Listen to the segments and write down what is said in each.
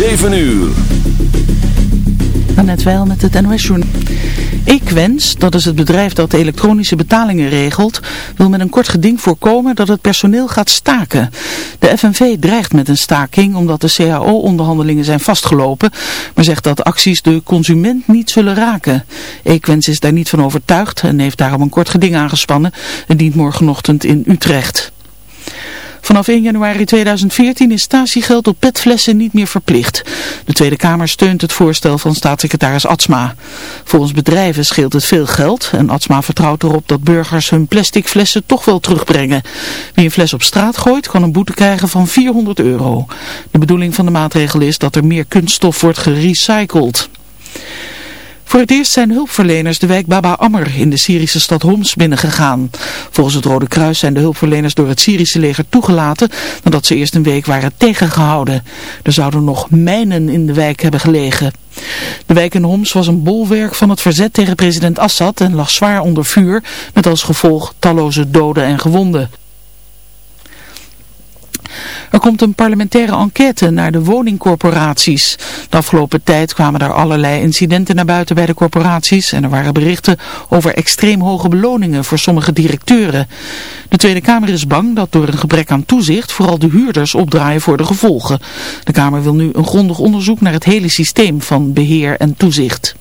7 uur. Net wel met het NOS Journal. Equens, dat is het bedrijf dat de elektronische betalingen regelt, wil met een kort geding voorkomen dat het personeel gaat staken. De FNV dreigt met een staking omdat de CAO-onderhandelingen zijn vastgelopen, maar zegt dat acties de consument niet zullen raken. Equens is daar niet van overtuigd en heeft daarom een kort geding aangespannen en dient morgenochtend in Utrecht. Vanaf 1 januari 2014 is statiegeld op petflessen niet meer verplicht. De Tweede Kamer steunt het voorstel van staatssecretaris Atsma. Volgens bedrijven scheelt het veel geld en Atsma vertrouwt erop dat burgers hun plastic flessen toch wel terugbrengen. Wie een fles op straat gooit kan een boete krijgen van 400 euro. De bedoeling van de maatregel is dat er meer kunststof wordt gerecycled. Voor het eerst zijn hulpverleners de wijk Baba Ammer in de Syrische stad Homs binnengegaan. Volgens het Rode Kruis zijn de hulpverleners door het Syrische leger toegelaten nadat ze eerst een week waren tegengehouden. Er zouden nog mijnen in de wijk hebben gelegen. De wijk in Homs was een bolwerk van het verzet tegen president Assad en lag zwaar onder vuur met als gevolg talloze doden en gewonden. Er komt een parlementaire enquête naar de woningcorporaties. De afgelopen tijd kwamen er allerlei incidenten naar buiten bij de corporaties en er waren berichten over extreem hoge beloningen voor sommige directeuren. De Tweede Kamer is bang dat door een gebrek aan toezicht vooral de huurders opdraaien voor de gevolgen. De Kamer wil nu een grondig onderzoek naar het hele systeem van beheer en toezicht.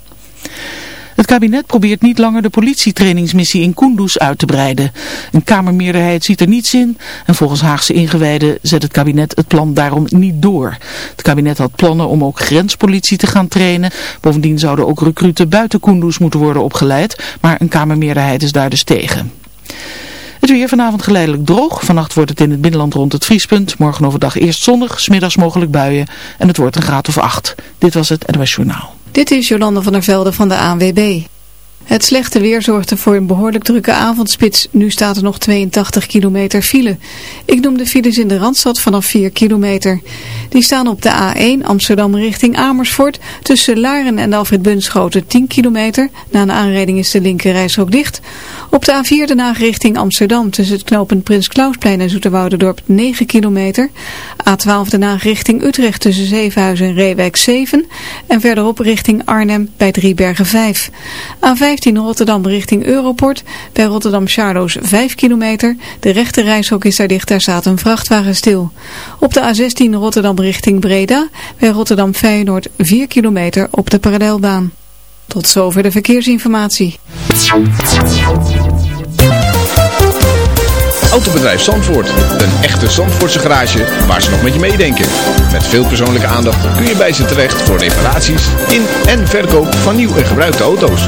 Het kabinet probeert niet langer de politietrainingsmissie in Kunduz uit te breiden. Een kamermeerderheid ziet er niets in en volgens Haagse ingewijden zet het kabinet het plan daarom niet door. Het kabinet had plannen om ook grenspolitie te gaan trainen. Bovendien zouden ook recruten buiten Kunduz moeten worden opgeleid, maar een kamermeerderheid is daar dus tegen. Het weer vanavond geleidelijk droog. Vannacht wordt het in het binnenland rond het vriespunt. Morgen overdag eerst zonnig, smiddags mogelijk buien. En het wordt een graad of acht. Dit was het NOS Journaal. Dit is Jolande van der Velde van de ANWB. Het slechte weer zorgde voor een behoorlijk drukke avondspits. Nu staat er nog 82 kilometer file. Ik noem de files in de Randstad vanaf 4 kilometer. Die staan op de A1 Amsterdam richting Amersfoort. Tussen Laren en Alfred Bunschoten 10 kilometer. Na een aanrijding is de linkerreis ook dicht. Op de A4 de Haag richting Amsterdam. Tussen het knooppunt Prins Klausplein en Zoeterwoudendorp 9 kilometer. A12 de Haag richting Utrecht tussen Zevenhuizen en Reewijk 7. En verderop richting Arnhem bij Driebergen 5. A15 Rotterdam richting Europort. Bij Rotterdam Charloes 5 kilometer. De rechte reishok is daar dicht, daar staat een vrachtwagen stil. Op de A16 Rotterdam richting Breda. Bij Rotterdam Feyenoord 4 kilometer op de parallelbaan. Tot zover de verkeersinformatie. Autobedrijf Zandvoort. Een echte Zandvoortse garage waar ze nog met je meedenken. Met veel persoonlijke aandacht kun je bij ze terecht voor reparaties in en verkoop van nieuw en gebruikte auto's.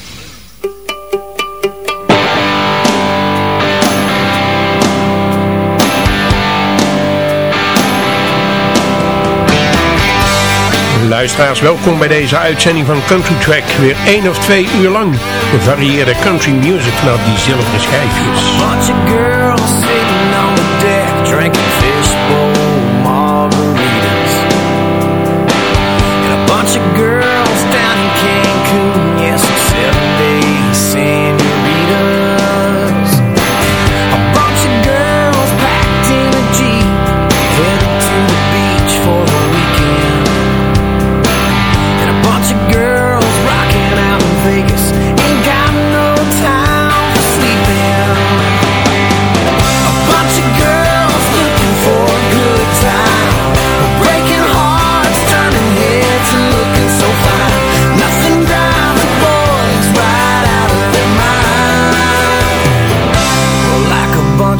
Luisteraars, welkom bij deze uitzending van Country Track. Weer één of twee uur lang gevarieerde country music vanaf die zilveren schijfjes.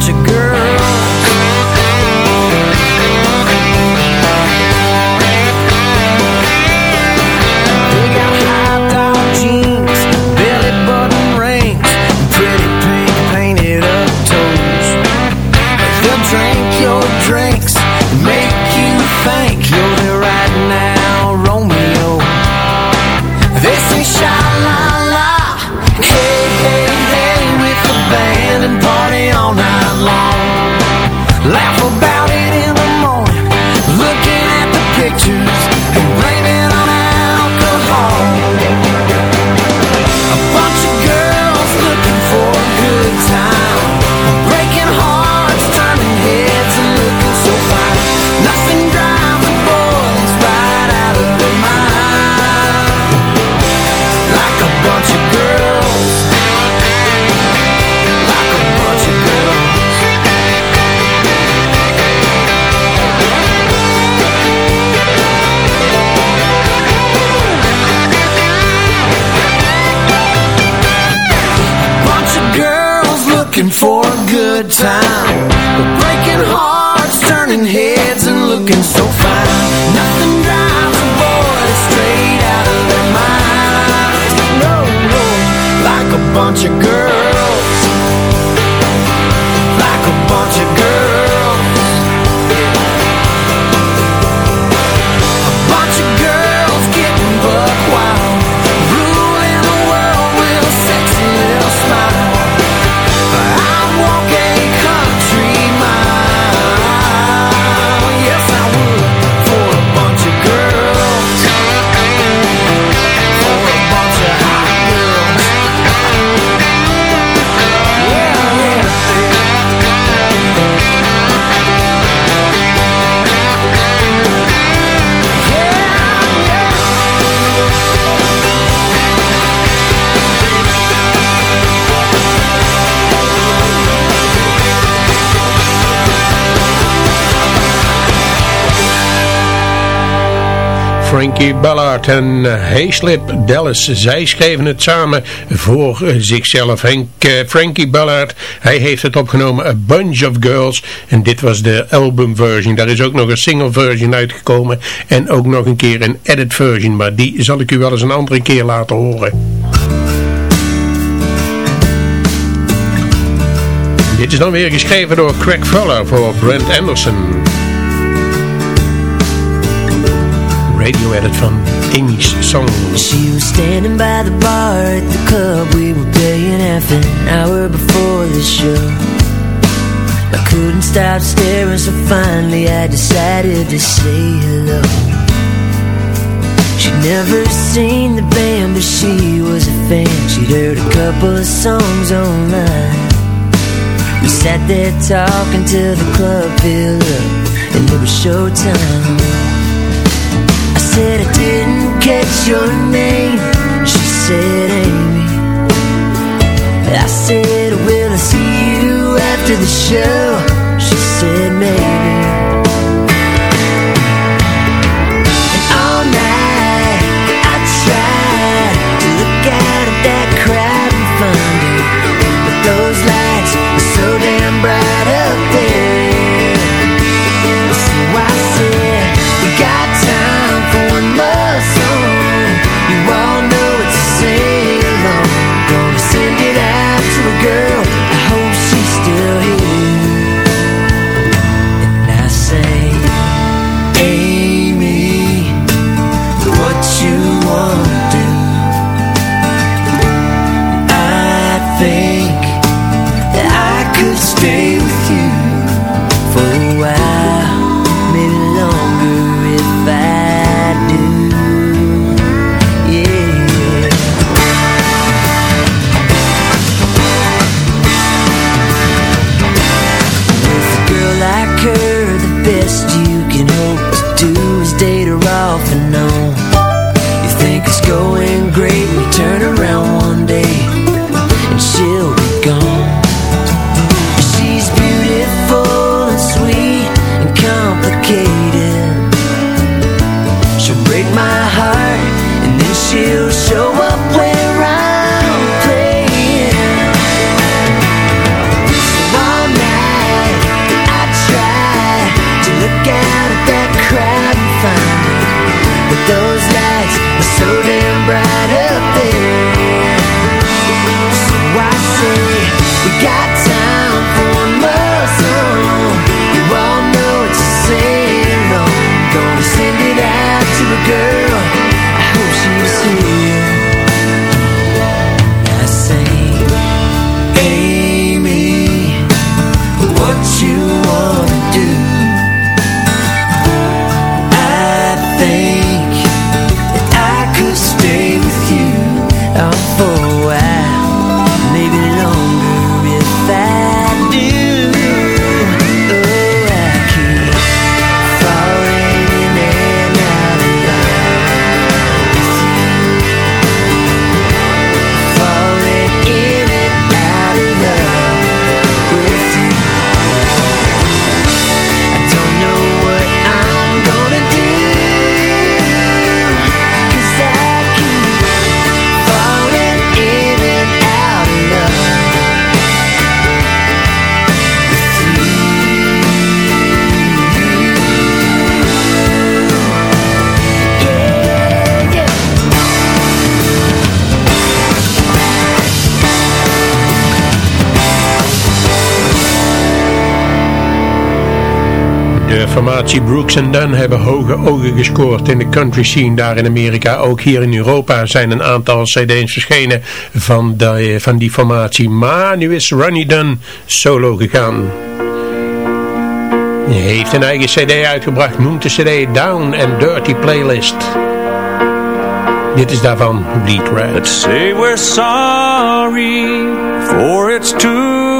such a good Frankie Ballard en eh, Hayslip Dallas. Zij schreven het samen voor eh, zichzelf. Henk, eh, Frankie Ballard, hij heeft het opgenomen A Bunch of Girls. En dit was de albumversion. Daar is ook nog een single version uitgekomen. En ook nog een keer een edit version. Maar die zal ik u wel eens een andere keer laten horen. Dit is dan weer geschreven door Craig Fuller voor Brent Anderson. Radio edit van Amy's Song. She was standing by the bar at the club. We were playing half an hour before the show. I couldn't stop staring so finally I decided to say hello. She'd never seen the band but she was a fan. She'd heard a couple of songs online. We sat there talking till the club filled up And it was showtime said I didn't catch your name. She said Amy I said will I see you after the show? She said maybe formatie Brooks Dunn hebben hoge ogen gescoord in de country scene daar in Amerika. Ook hier in Europa zijn een aantal cd's verschenen van, de, van die formatie. Maar nu is Ronnie Dunn solo gegaan. Hij heeft een eigen cd uitgebracht, noemt de cd Down and Dirty Playlist. Dit is daarvan Bleed Red. Let's say we're sorry, for it's too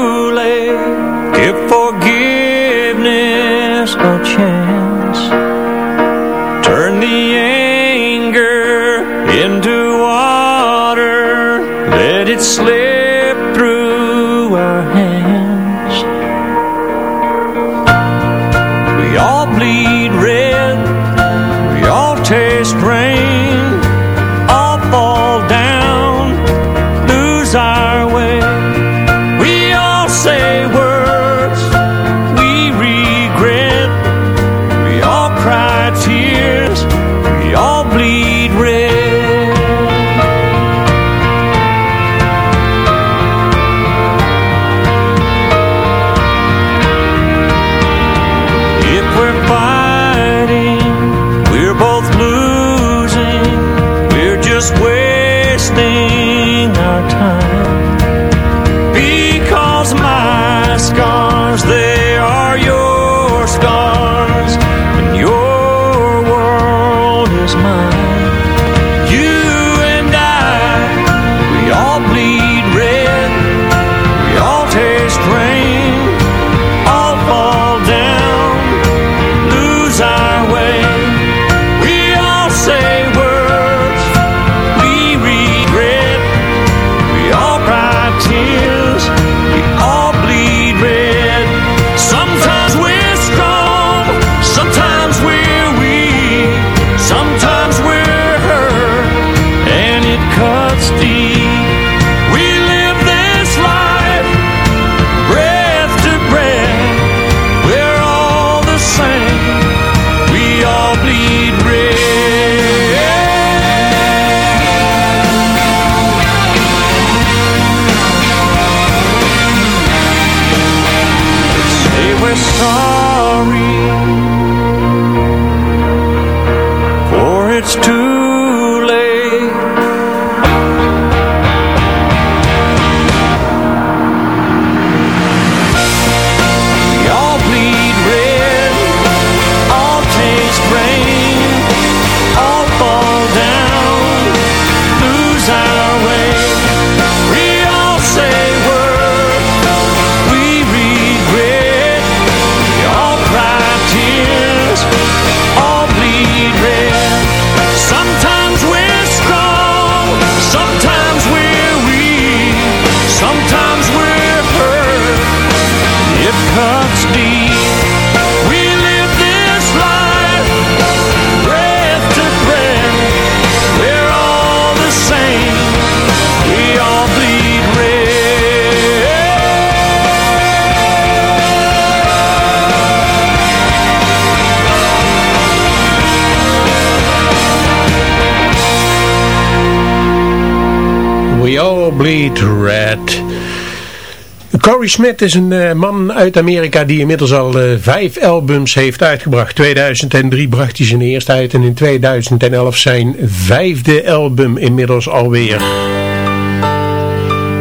Bleed Red. Corey Smith is een eh, man uit Amerika die inmiddels al eh, vijf albums heeft uitgebracht. 2003 bracht hij zijn eerste uit en in 2011 zijn vijfde album inmiddels alweer.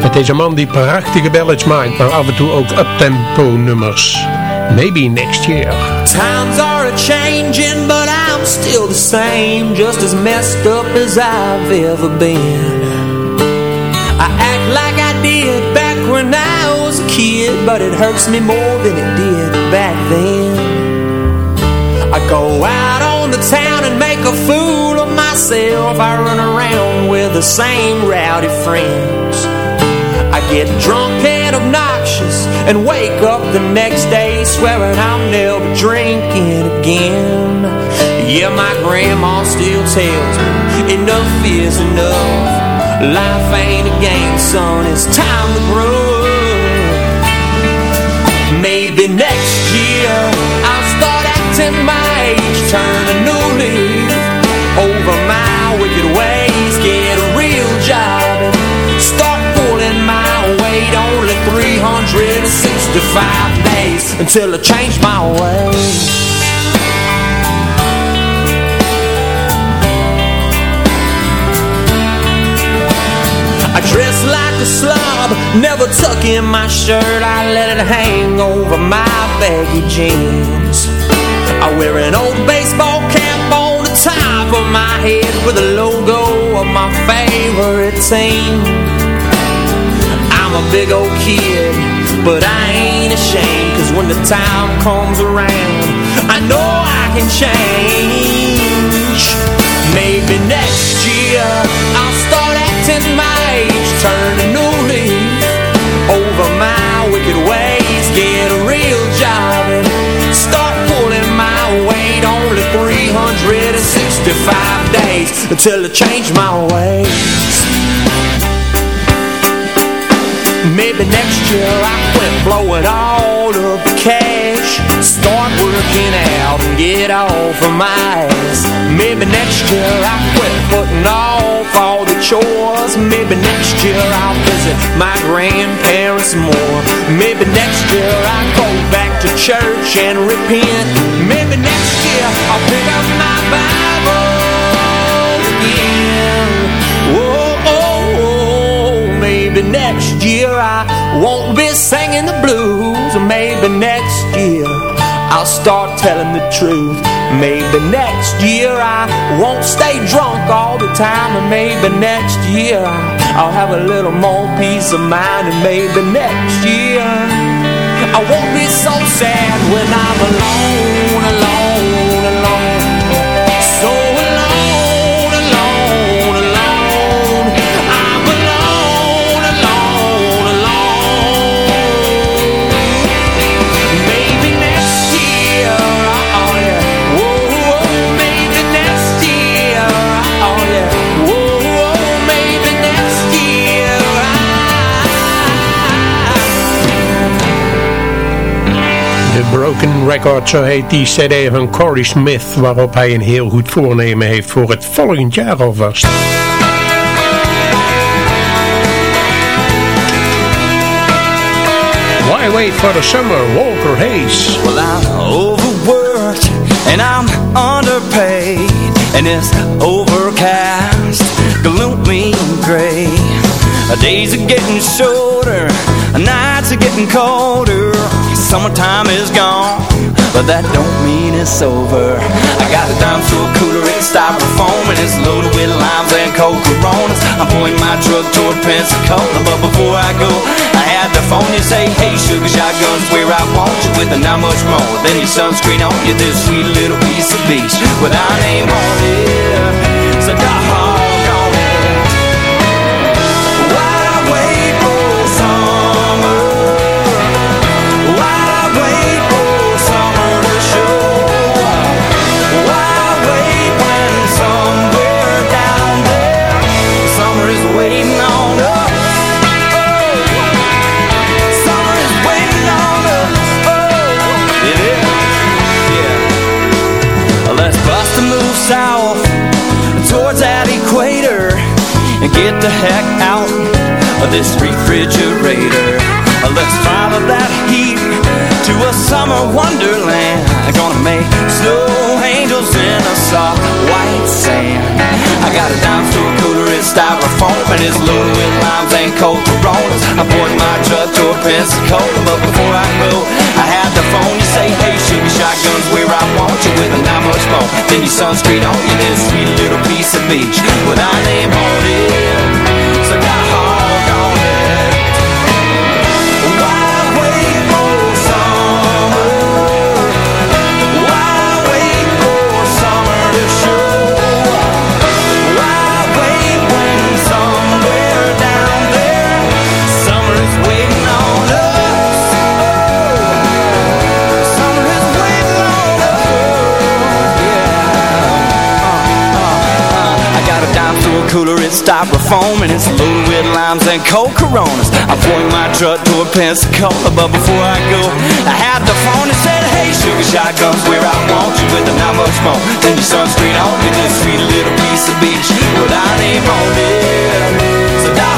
Het is een man die prachtige ballads maakt, maar af en toe ook uptempo nummers. Maybe next year. Times are a changing, but I'm still the same, just as messed up as I've ever been. I act like I did back when I was a kid, but it hurts me more than it did back then. I go out on the town and make a fool of myself. I run around with the same rowdy friends. I get drunk and obnoxious and wake up the next day swearing I'm never drinking again. Yeah, my grandma still tells me enough is enough. Life ain't a game, son, it's time to grow. Maybe next year I'll start acting my age, turn a new leaf over my wicked ways, get a real job start pulling my weight. Only 365 days until I change my ways. A slob. Never tuck in my shirt. I let it hang over my baggy jeans. I wear an old baseball cap on the top of my head With the logo of my favorite team. I'm a big old kid But I ain't ashamed Cause when the time comes around I know I can change. Maybe next year I'll start acting my age Turn a new leaf. Over my wicked ways Get a real job And start pulling my weight. Only 365 days Until I change my ways. Maybe next year I quit blowing all of the cash. Start working out and get off of my ass. Maybe next year I quit putting off all the chores. Maybe next year I'll visit my grandparents more. Maybe next year I'll go back to church and repent. Maybe next year I'll pick up my Bible again. Whoa, oh, oh, maybe next year I won't be singing the blues. Maybe next year I'll start telling the truth Maybe next year I won't stay drunk all the time And maybe next year I'll have a little more peace of mind And maybe next year I won't be so sad when I'm alone, alone, Broken Record, zo heet die cd van Corey Smith, waarop hij een heel goed voornemen heeft voor het volgend jaar alvast. Why Wait for the Summer, Walker Hayes. Well, I'm overworked and I'm underpaid, and it's overcast, gloomy and gray. Days are getting shorter, nights are getting colder. Summertime is gone, but that don't mean it's over. I got a dime to a cooler, it's styrofoam, and it's loaded with limes and cold coronas. I'm pulling my truck toward Pensacola, but before I go, I had the phone you say, hey, sugar shotguns, where I want you with not much more than your sunscreen on you. This sweet little piece of beach with our name on it. So dog get the heck out this refrigerator. Let's follow that heat to a summer wonderland. Gonna make snow angels in a soft white sand. I got a dime store cooler, it's styrofoam and it's loaded with limes and cold coronas. I poured my truck to a Pensacola, but before I go, I had the phone. You say, hey, sugar shotguns, where I want you with a not much more. Then your sunscreen on you, this sweet little piece of beach with our name on it. Cooler, it's styrofoam and it's loaded with limes and cold coronas. I'm pouring my truck to a Pensacola, but before I go, I had the phone and said, Hey, sugar shotguns, where I want you with not much more than your sunscreen on me, this sweet little piece of beach with our name on it. So die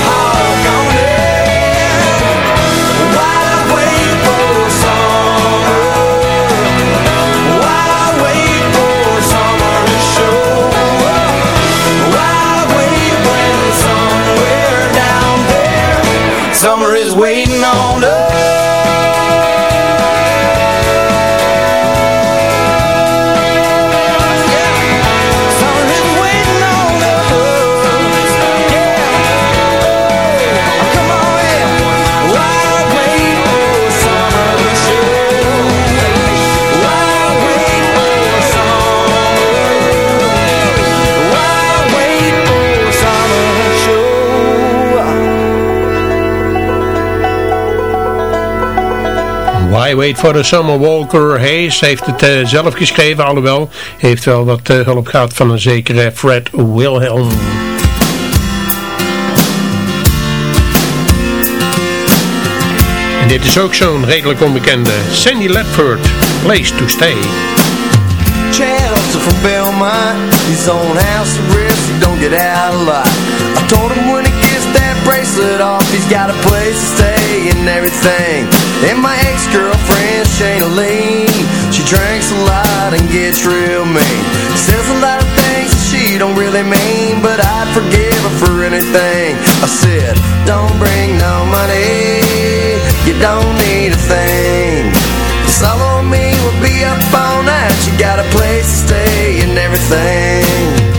Wait for the Summer Walker Hayes heeft het uh, zelf geschreven, alhoewel heeft wel wat uh, hulp gehad van een zekere Fred Wilhelm. En dit is ook zo'n redelijk onbekende Sandy Ledford, Place to Stay. House don't get out. I told him bracelet off, he's got a place to stay and everything. And my ex-girlfriend, Shayna Lee, she drinks a lot and gets real mean. Says a lot of things that she don't really mean, but I'd forgive her for anything. I said, don't bring no money you don't need a thing It's all on me, we'll be up all night You got a place to stay and everything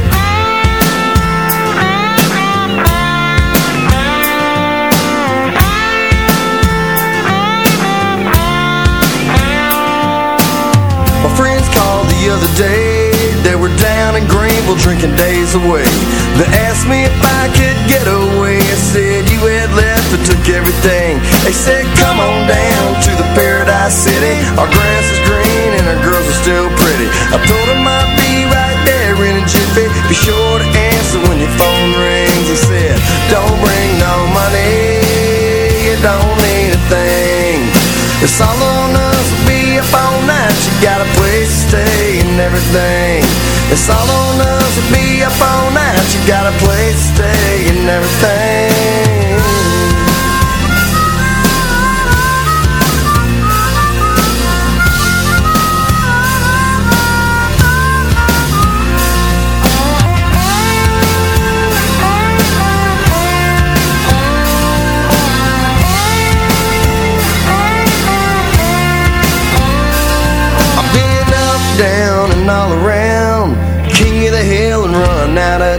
the other day. They were down in Greenville drinking days away. They asked me if I could get away. I said you had left, I took everything. They said come on down to the Paradise City. Our grass is green and our girls are still pretty. I told them I'd be right there in a jiffy. Be sure to answer when your phone rings. He said don't bring no money. You don't need a thing. It's all everything. It's all on us, we'll be up all night You got a place to stay and everything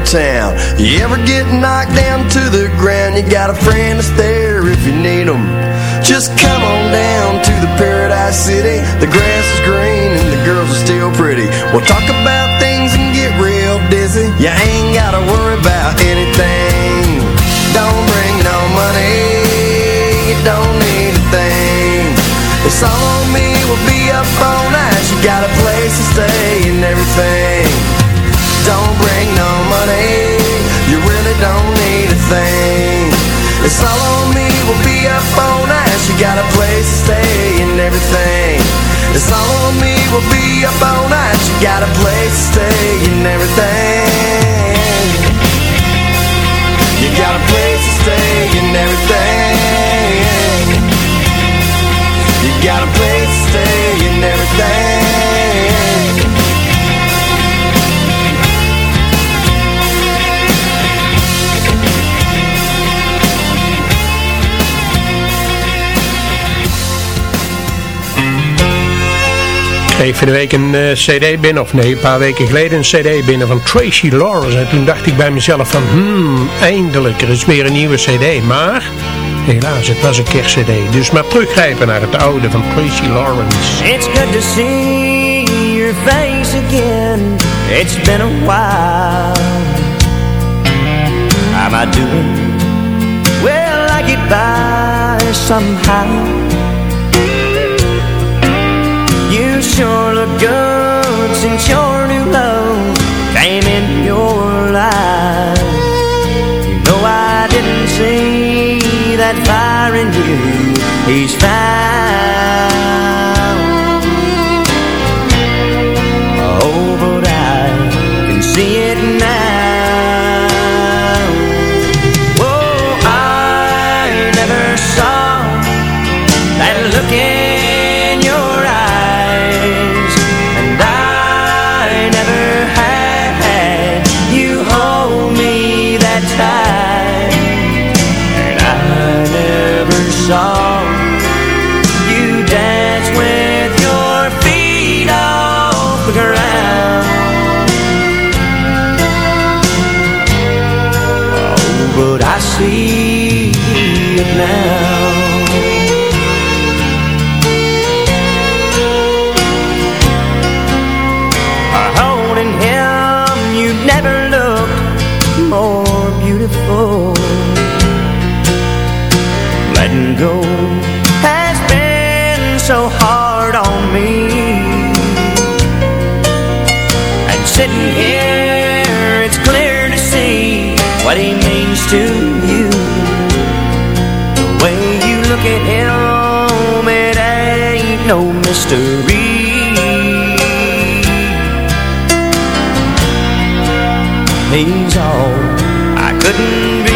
town. You ever get knocked down to the ground? You got a friend that's there if you need 'em. Just come on down to the Paradise City. The grass is green and the girls are still pretty. We'll talk about things and get real dizzy. You ain't gotta worry about anything. Don't bring no money. You don't need a thing. It's all on me, we'll be up all night. You got a place to stay and everything Don't bring no money. You really don't need a thing. It's all on me, we'll be up all night. You got a place to stay and everything. It's all on me, we'll be up all night. You got a place to stay and everything. You got a place to stay and everything. You got a place to stay and everything kreeg de week een eh, cd binnen, of nee, een paar weken geleden een cd binnen van Tracy Lawrence. En toen dacht ik bij mezelf van, hmm, eindelijk, er is weer een nieuwe cd. Maar, helaas, het was een kerstcd. Dus maar teruggrijpen naar het oude van Tracy Lawrence. It's good to see your face again. It's been a while. How am I doing? Well, I get by somehow. Good since your new love came in your life. You know I didn't see that fire in you. He's found. see now. Holding him, you never looked more beautiful. Letting go has been so hard on me. And sitting here, it's clear to see what he means to look at it ain't no mystery. He's all I couldn't be.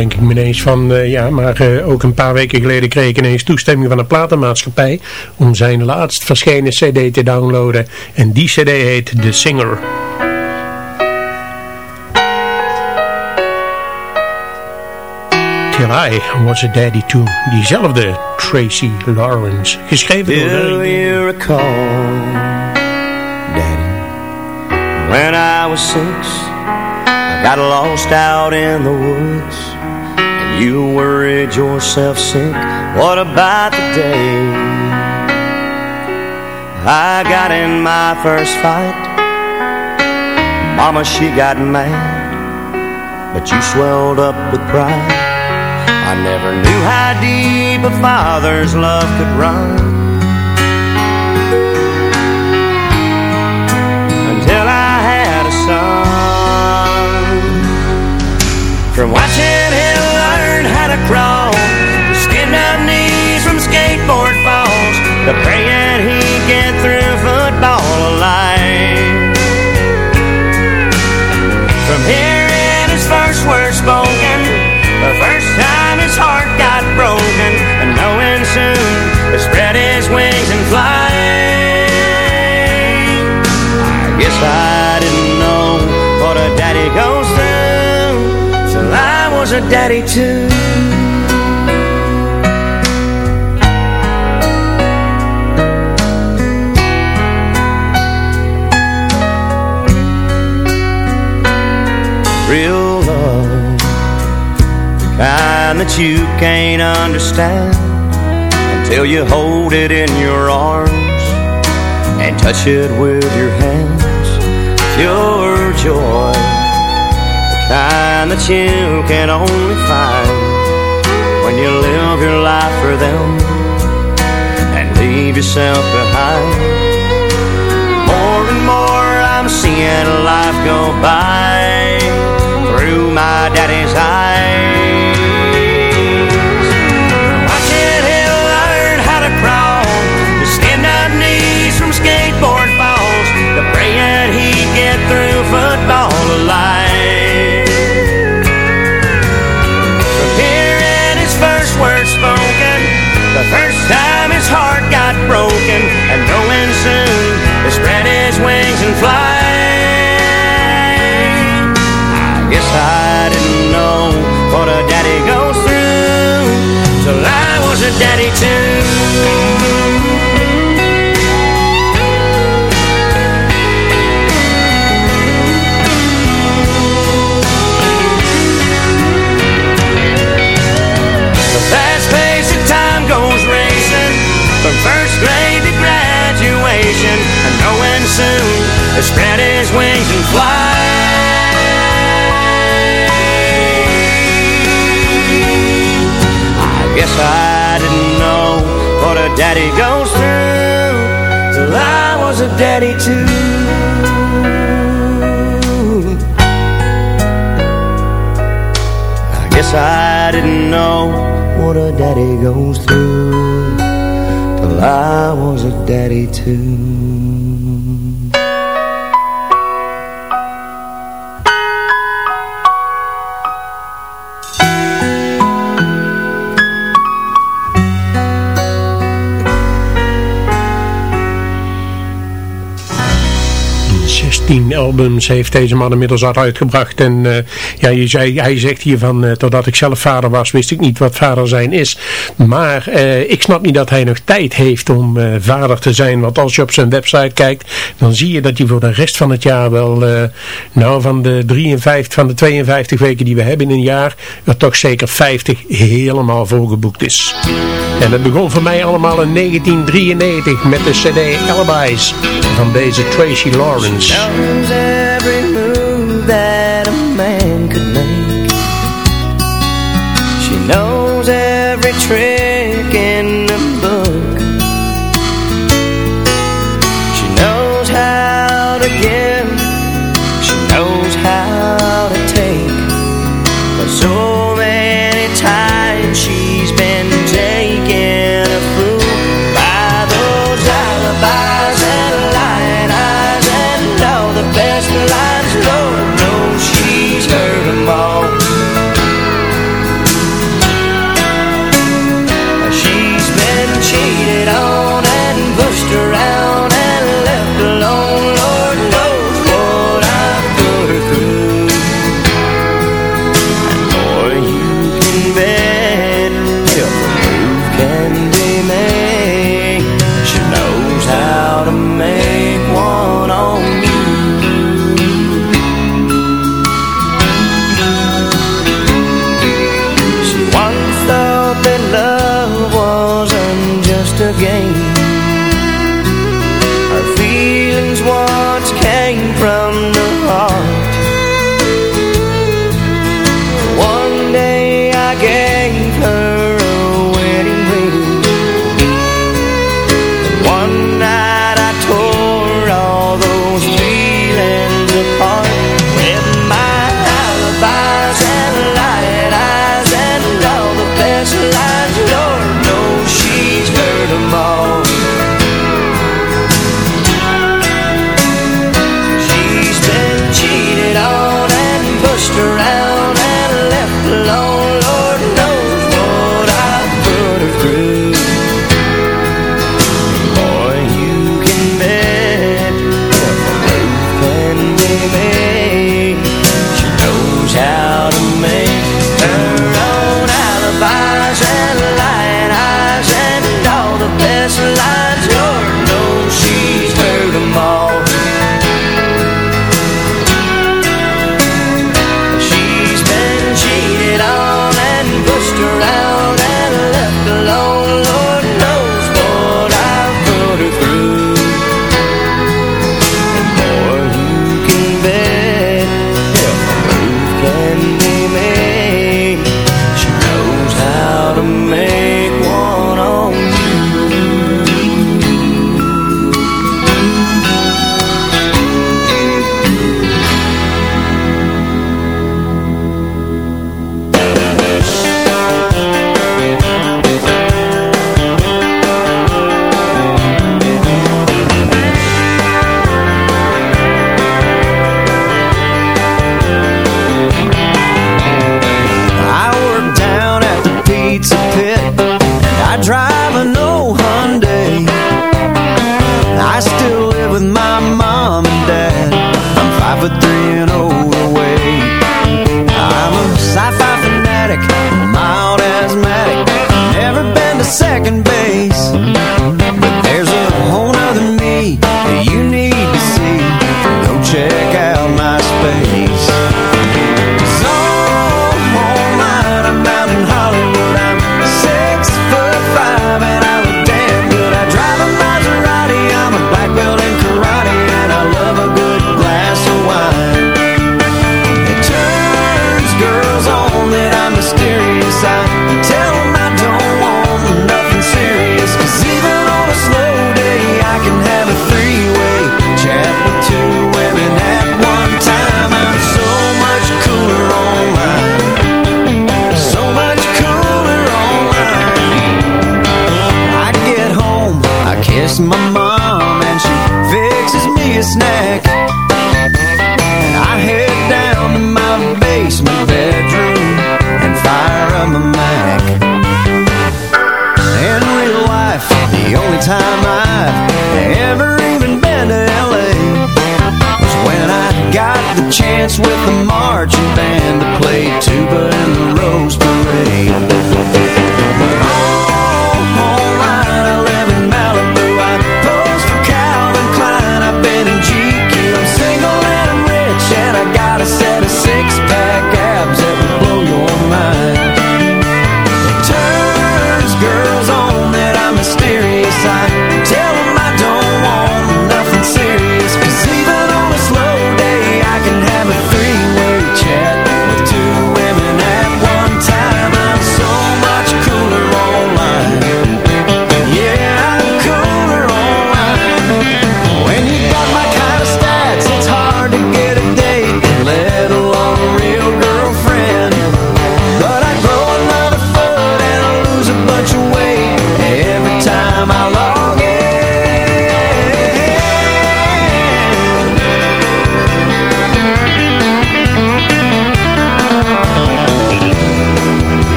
En bedenk ik me ineens van, eh, ja, maar eh, ook een paar weken geleden kreeg ik ineens toestemming van een platenmaatschappij om zijn laatst verschenen cd te downloaden. En die cd heet The Singer. Till I Was a Daddy Too. Diezelfde Tracy Lawrence. Geschreven door Do Harry you recall, Daddy, when I was six, I got lost out in the woods, and you worried yourself sick. What about the day I got in my first fight? Mama, she got mad, but you swelled up with pride. I never knew how deep a father's love could run From watching him learn how to crawl. Skinned up knees from skateboard falls. To praying he'd get through football alive. From hearing his first words spoken was a daddy too. Real love The kind that you can't understand Until you hold it in your arms And touch it with your hands. Pure joy The kind that you can only find When you live your life for them And leave yourself behind. More and more I'm seeing life go by Through my daddy's eyes daddy too albums heeft deze man inmiddels al uitgebracht. En uh, ja, je zei, hij zegt hier van, uh, totdat ik zelf vader was, wist ik niet wat vader zijn is. Maar uh, ik snap niet dat hij nog tijd heeft om vader te zijn. Want als je op zijn website kijkt, dan zie je dat hij voor de rest van het jaar wel, nou van de 53, van de 52 weken die we hebben in een jaar, er toch zeker 50 helemaal volgeboekt is. En het begon voor mij allemaal in 1993 met de cd Alibis van deze Tracy Lawrence.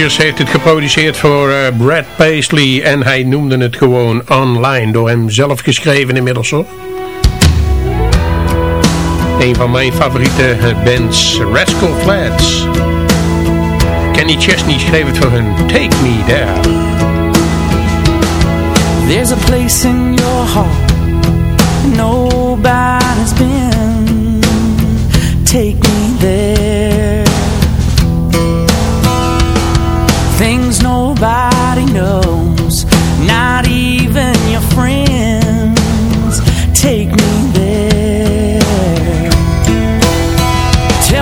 Rodgers heeft het geproduceerd voor eh, Brad Paisley en hij noemde het gewoon Online, door hem zelf geschreven inmiddels hoor. Een van mijn favoriete eh, bands, Rascal Flats. Kenny Chesney schreef het voor hun Take Me There. There's a place in your heart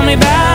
me back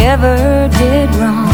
ever did wrong.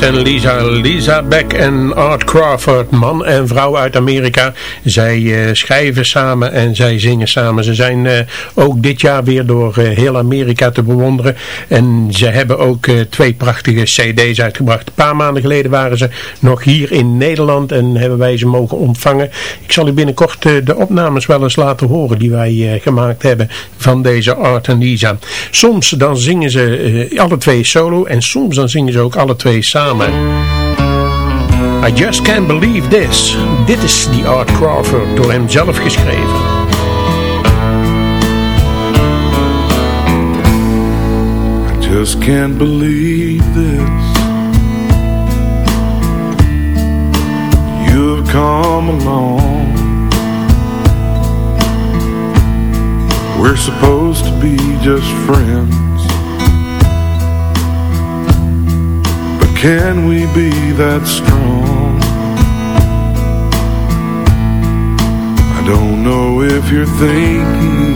En Lisa, Lisa Beck en Art Crawford, man en vrouw uit Amerika. Zij eh, schrijven samen en zij zingen samen. Ze zijn eh, ook dit jaar weer door eh, heel Amerika te bewonderen. En ze hebben ook twee prachtige cd's uitgebracht. Een paar maanden geleden waren ze nog hier in Nederland en hebben wij ze mogen ontvangen. Ik zal u binnenkort de opnames wel eens laten horen die wij gemaakt hebben van deze Art en Lisa. Soms dan zingen ze alle twee solo en soms dan zingen ze ook alle twee samen. I just can't believe this. Dit is die Art Crawford door hem zelf geschreven. I just can't believe this. You've come along. We're supposed to be just friends. Can we be that strong? I don't know if you're thinking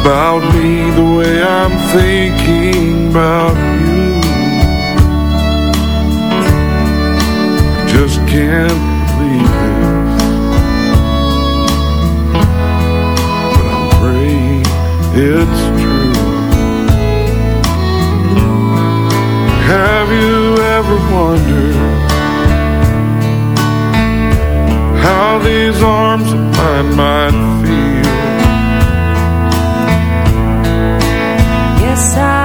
about me the way I'm thinking about you. I just can't believe it. But I'm praying it's Have you ever wondered how these arms of mine might feel? Yes, I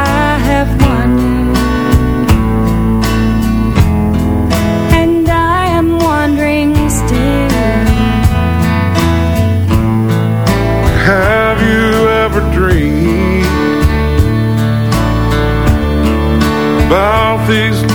about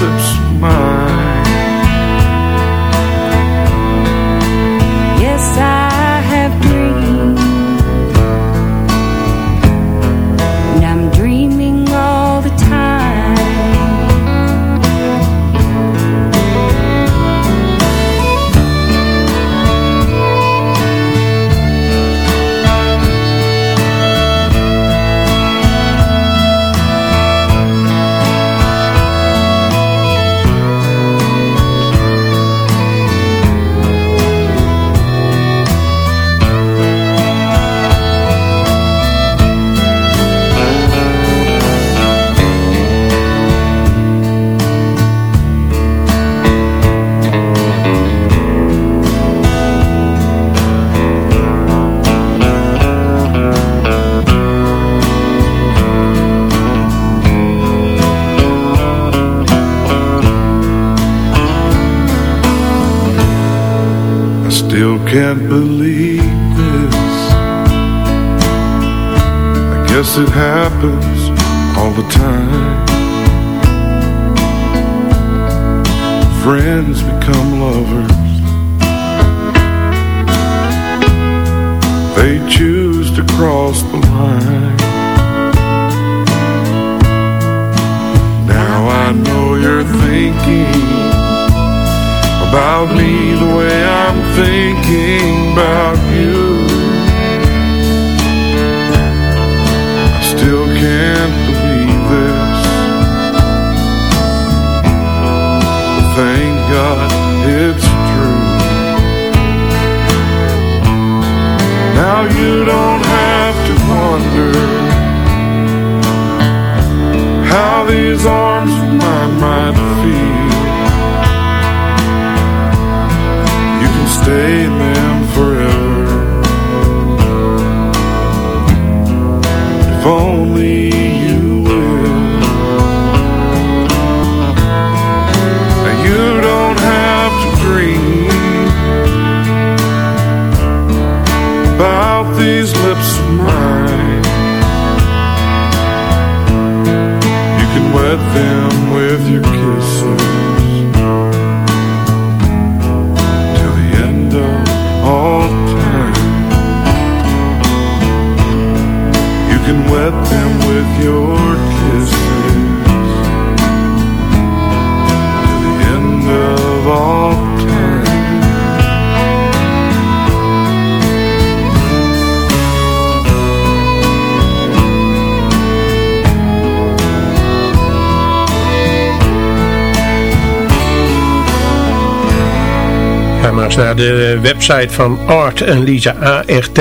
naar de website van Art en Lisa A-R-T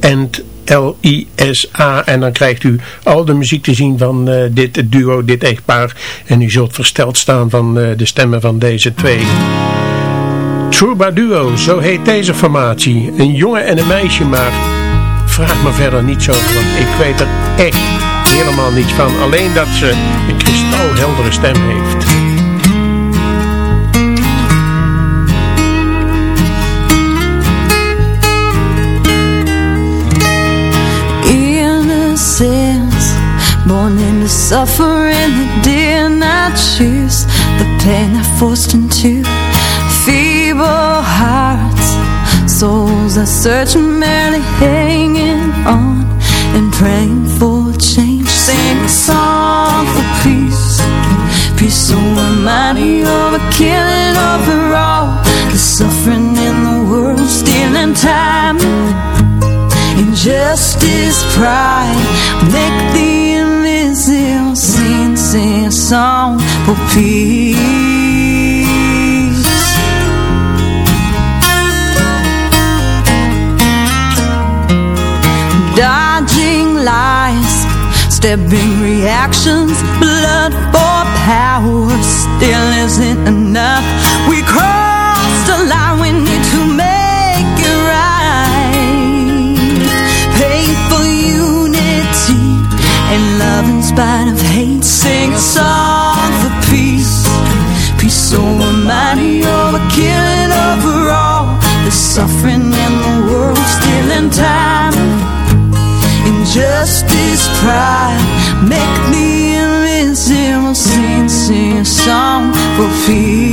en L-I-S-A en dan krijgt u al de muziek te zien van eh, dit duo, dit echtpaar en u zult versteld staan van eh, de stemmen van deze twee. Trouba Duo, zo heet deze formatie. Een jongen en een meisje, maar vraag me verder niets over, want ik weet er echt helemaal niets van. Alleen dat ze een kristalheldere stem heeft. Suffering that did not choose The pain I forced into feeble hearts. Souls that search merely hanging on And praying for change. Sing a song for peace. Peace so mighty over killing over all The suffering in the world Stealing time. Injustice, pride, make the song for peace. Dodging lies, stepping reactions, blood for power still isn't enough. We crossed the line, we need to make it right. Pay for unity and love in spite of hate. Sing a song for peace, peace over money, over killing overall. The suffering in the world still in time. Injustice, pride, make the invisible sing, sing a song for peace,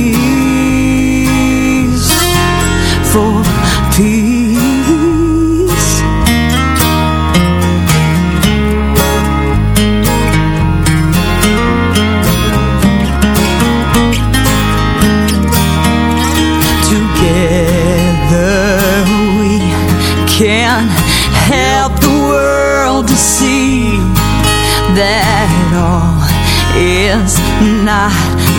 that all is not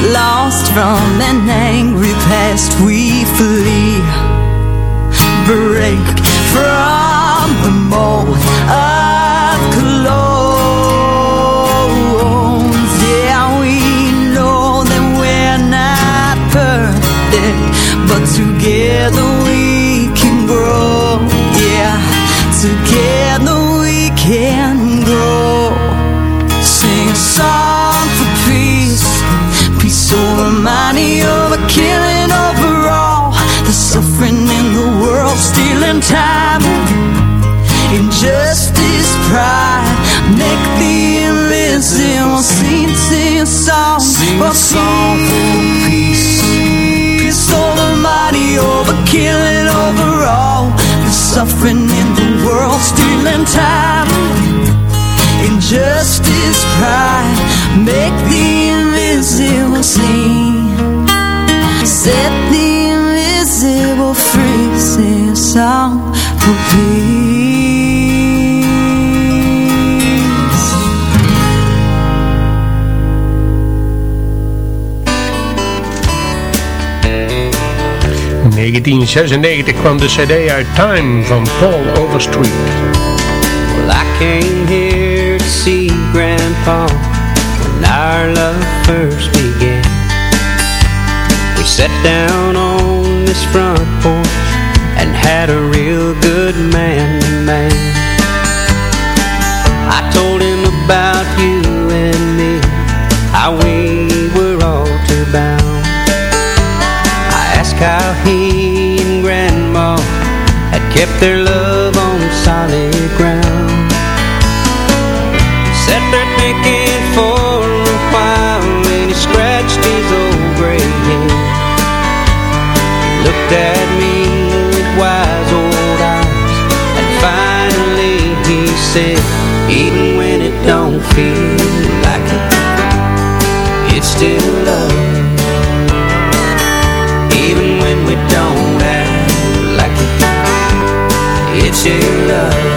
lost from an angry past we flee. Break from the mold of clones. Yeah, we know that we're not perfect, but together song Sing a song for peace. Peace over money, over killing overall. The suffering in the world, stealing time. Injustice, pride, make the invisible sing. Set the invisible free, sing a song 1996 kwam de cd uit Time van Paul Overstreet. Well, I came here to see Grandpa when our love first began. We sat down on this front porch and had a real good man to man. I told him about you and me, how we were all too bound. How he and Grandma had kept their love on solid ground. Sat there thinking for a while, and he scratched his old gray head. He looked at me with wise old eyes, and finally he said, even when it don't feel like it, it's still love. Love.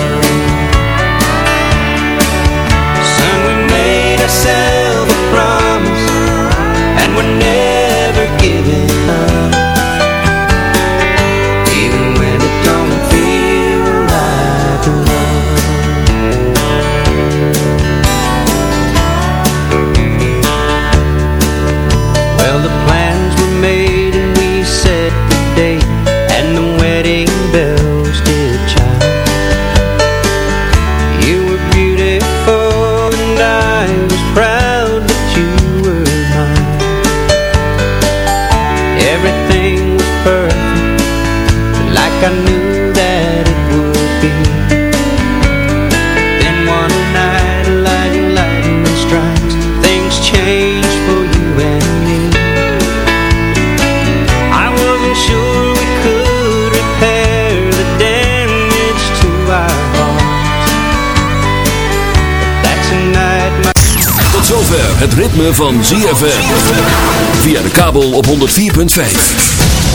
I knew that it would be. Then one night, lightning, lightning strikes, things change for you and me. I wasn't sure we could repair the damage to our hearts. But that's a night my Tot zover het ritme van ZFM. Via de kabel op 104.5.